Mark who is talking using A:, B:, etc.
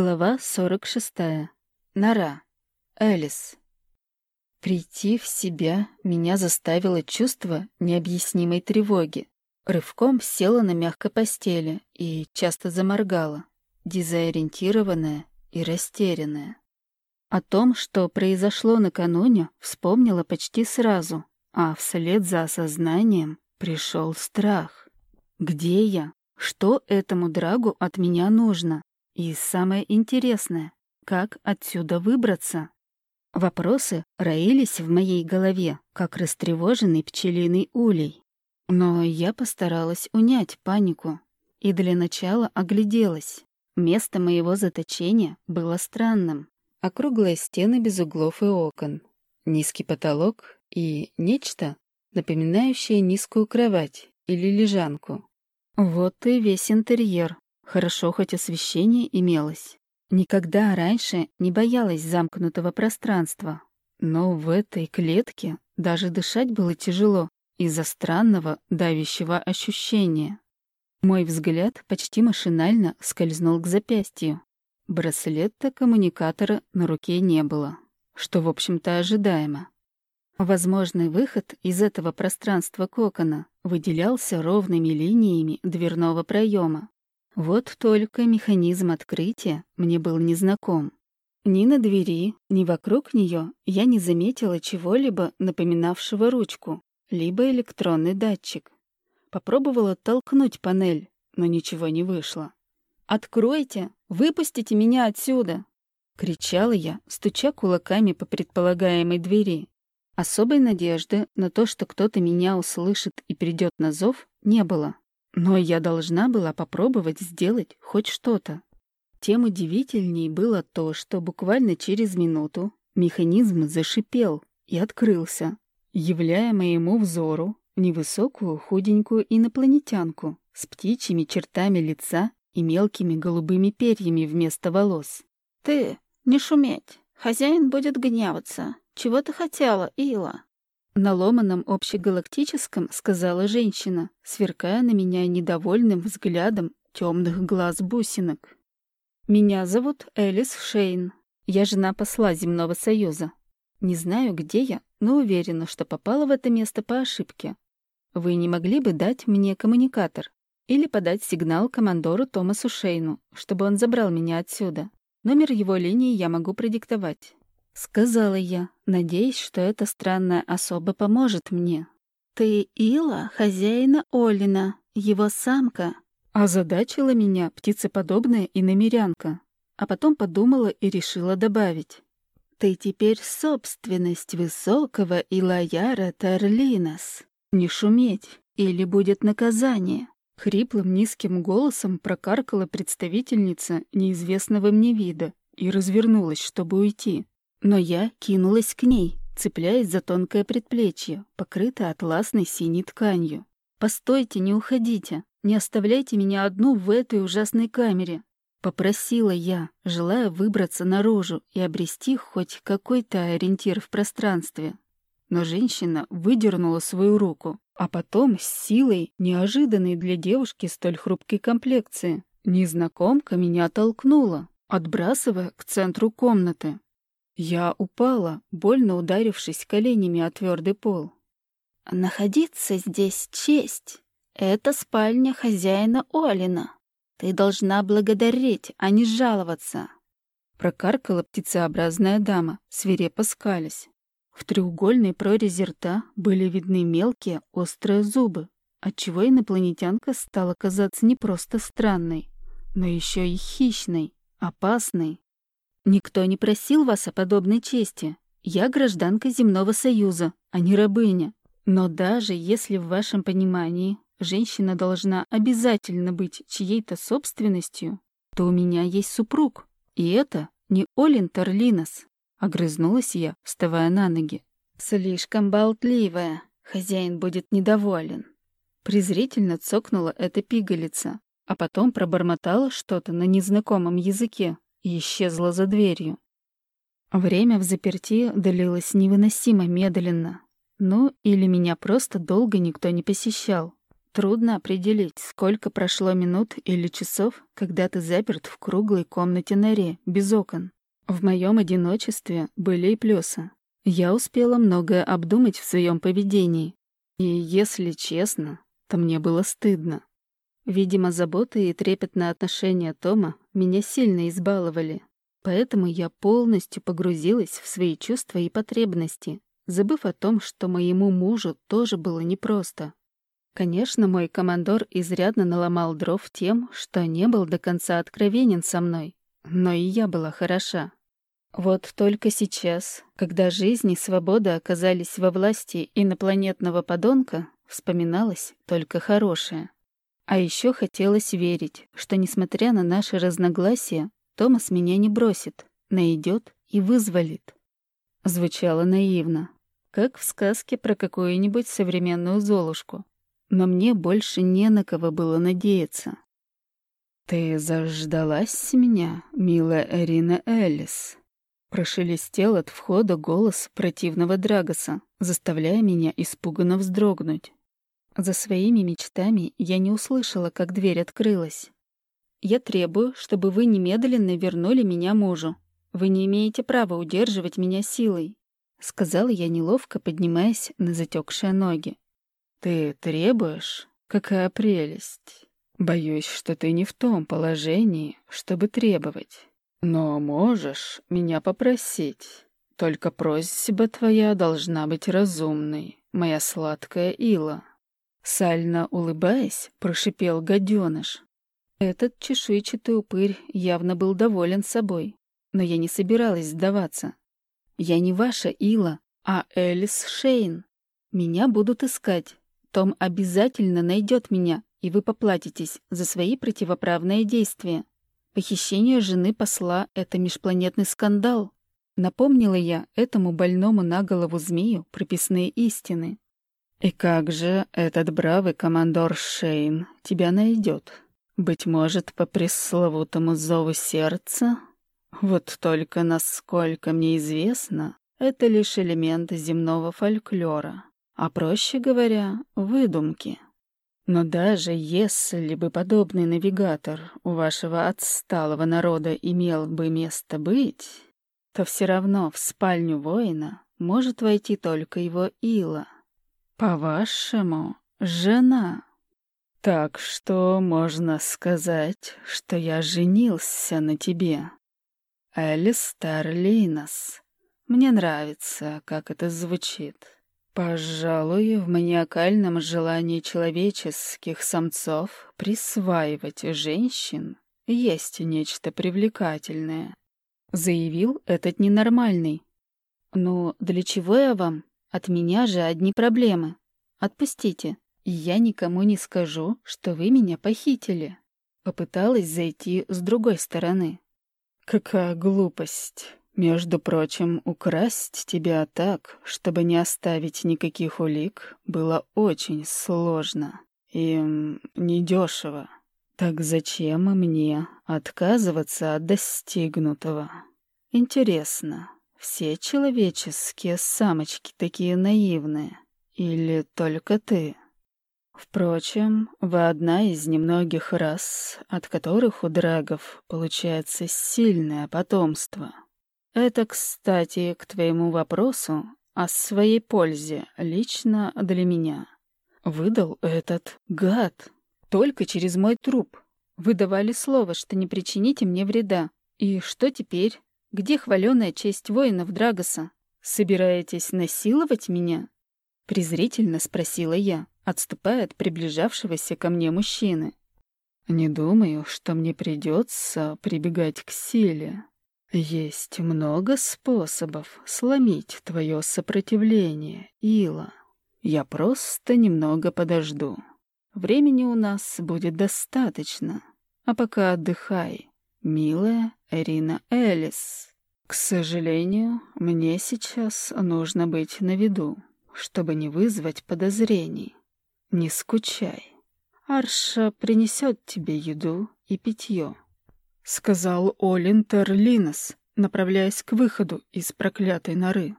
A: Глава 46. Нора. Элис. Прийти в себя меня заставило чувство необъяснимой тревоги. Рывком села на мягкой постели и часто заморгала, дезориентированная и растерянная. О том, что произошло накануне, вспомнила почти сразу, а вслед за осознанием пришел страх. Где я? Что этому драгу от меня нужно? И самое интересное, как отсюда выбраться? Вопросы роились в моей голове, как растревоженный пчелиный улей. Но я постаралась унять панику и для начала огляделась. Место моего заточения было странным. Округлые стены без углов и окон, низкий потолок и нечто, напоминающее низкую кровать или лежанку. Вот и весь интерьер, Хорошо, хоть освещение имелось. Никогда раньше не боялась замкнутого пространства. Но в этой клетке даже дышать было тяжело из-за странного давящего ощущения. Мой взгляд почти машинально скользнул к запястью. Браслета коммуникатора на руке не было, что, в общем-то, ожидаемо. Возможный выход из этого пространства кокона выделялся ровными линиями дверного проема. Вот только механизм открытия мне был незнаком. Ни на двери, ни вокруг нее я не заметила чего-либо напоминавшего ручку, либо электронный датчик. Попробовала толкнуть панель, но ничего не вышло. «Откройте! Выпустите меня отсюда!» — кричала я, стуча кулаками по предполагаемой двери. Особой надежды на то, что кто-то меня услышит и придет на зов, не было. Но я должна была попробовать сделать хоть что-то. Тем удивительней было то, что буквально через минуту механизм зашипел и открылся, являя моему взору невысокую худенькую инопланетянку с птичьими чертами лица и мелкими голубыми перьями вместо волос.
B: «Ты, не шуметь, хозяин будет гневаться. Чего ты хотела, Ила?»
A: На ломаном общегалактическом сказала женщина, сверкая на меня недовольным взглядом темных глаз бусинок. «Меня зовут Элис Шейн. Я жена посла Земного Союза. Не знаю, где я, но уверена, что попала в это место по ошибке. Вы не могли бы дать мне коммуникатор или подать сигнал командору Томасу Шейну, чтобы он забрал меня отсюда? Номер его линии я могу продиктовать. Сказала я, надеясь, что эта странная особа поможет мне.
B: «Ты Ила, хозяина Олина, его самка?»
A: Озадачила меня птицеподобная иномерянка, а потом подумала и решила добавить.
B: «Ты теперь собственность высокого Илаяра Терлинас. Не шуметь, или будет наказание».
A: Хриплым низким голосом прокаркала представительница неизвестного мне вида и развернулась, чтобы уйти. Но я кинулась к ней, цепляясь за тонкое предплечье, покрытое атласной синей тканью. «Постойте, не уходите, не оставляйте меня одну в этой ужасной камере», — попросила я, желая выбраться наружу и обрести хоть какой-то ориентир в пространстве. Но женщина выдернула свою руку, а потом с силой, неожиданной для девушки столь хрупкой комплекции, незнакомка меня толкнула, отбрасывая к центру комнаты. Я упала, больно ударившись коленями о твердый пол.
B: «Находиться здесь честь. Это спальня хозяина Олина. Ты должна благодарить, а не жаловаться».
A: Прокаркала птицеобразная дама, свирепо скались. В треугольной прорези рта были видны мелкие острые зубы, отчего инопланетянка стала казаться не просто странной, но еще и хищной, опасной. Никто не просил вас о подобной чести. Я гражданка Земного Союза, а не рабыня. Но даже если в вашем понимании женщина должна обязательно быть чьей-то собственностью, то у меня есть супруг. И это не Олин Тарлинос. Огрызнулась я, вставая на ноги.
B: Слишком болтливая. Хозяин будет недоволен.
A: Презрительно цокнула эта пигалица, а потом пробормотала что-то на незнакомом языке, и исчезла за дверью. Время в заперти длилось невыносимо медленно. Ну, или меня просто долго никто не посещал. Трудно определить, сколько прошло минут или часов, когда ты заперт в круглой комнате норе, без окон. В моем одиночестве были и плюсы. Я успела многое обдумать в своем поведении. И, если честно, то мне было стыдно. Видимо, заботы и трепетное отношение Тома меня сильно избаловали. Поэтому я полностью погрузилась в свои чувства и потребности, забыв о том, что моему мужу тоже было непросто. Конечно, мой командор изрядно наломал дров тем, что не был до конца откровенен со мной, но и я была хороша. Вот только сейчас, когда жизнь и свобода оказались во власти инопланетного подонка, вспоминалось только хорошее. А еще хотелось верить, что, несмотря на наши разногласия, Томас меня не бросит, найдет и вызволит. Звучало наивно, как в сказке про какую-нибудь современную Золушку но мне больше не на кого было надеяться. «Ты заждалась меня, милая Эрина Эллис?» Прошелестел от входа голос противного Драгоса, заставляя меня испуганно вздрогнуть. За своими мечтами я не услышала, как дверь открылась. «Я требую, чтобы вы немедленно вернули меня мужу. Вы не имеете права удерживать меня силой», — сказала я неловко, поднимаясь на затекшие ноги. «Ты требуешь? Какая прелесть! Боюсь, что ты не в том положении, чтобы требовать. Но можешь меня попросить. Только просьба твоя должна быть разумной, моя сладкая Ила». Сально улыбаясь, прошипел гаденыш. Этот чешуйчатый упырь явно был доволен собой, но я не собиралась сдаваться. Я не ваша Ила, а Элис Шейн. Меня будут искать, том обязательно найдет меня, и вы поплатитесь за свои противоправные действия. Похищение жены посла — это межпланетный скандал. Напомнила я этому больному на голову змею прописные истины. И как же этот бравый командор Шейн тебя найдет? Быть может, по пресловутому зову сердца? Вот только, насколько мне известно, это лишь элемент земного фольклора а проще говоря, выдумки. Но даже если бы подобный навигатор у вашего отсталого народа имел бы место быть, то все равно в спальню воина может войти только его Ила. По-вашему, жена. Так что можно сказать, что я женился на тебе. Элистар Линос. Мне нравится, как это звучит. Пожалуй, в маниакальном желании человеческих самцов присваивать женщин есть нечто привлекательное. Заявил этот ненормальный. «Ну, для чего я вам? От меня же одни проблемы. Отпустите, и я никому не скажу, что вы меня похитили». Попыталась зайти с другой стороны. «Какая глупость!» Между прочим, украсть тебя так, чтобы не оставить никаких улик, было очень сложно и недешево. Так зачем мне отказываться от достигнутого? Интересно, все человеческие самочки такие наивные? Или только ты? Впрочем, вы одна из немногих рас, от которых у драгов получается сильное потомство. Это, кстати, к твоему вопросу о своей пользе лично для меня. Выдал этот гад только через мой труп. Вы давали слово, что не причините мне вреда. И что теперь? Где хваленая честь воинов Драгоса? Собираетесь насиловать меня? Презрительно спросила я, отступая от приближавшегося ко мне мужчины. Не думаю, что мне придется прибегать к силе. Есть много способов сломить твое сопротивление, Ила. Я просто немного подожду. Времени у нас будет достаточно. А пока отдыхай, милая Эрина Элис. К сожалению, мне сейчас нужно быть на виду, чтобы не вызвать подозрений. Не скучай. Арша принесет тебе еду и питье сказал Олин Терлинос, направляясь к выходу из проклятой норы.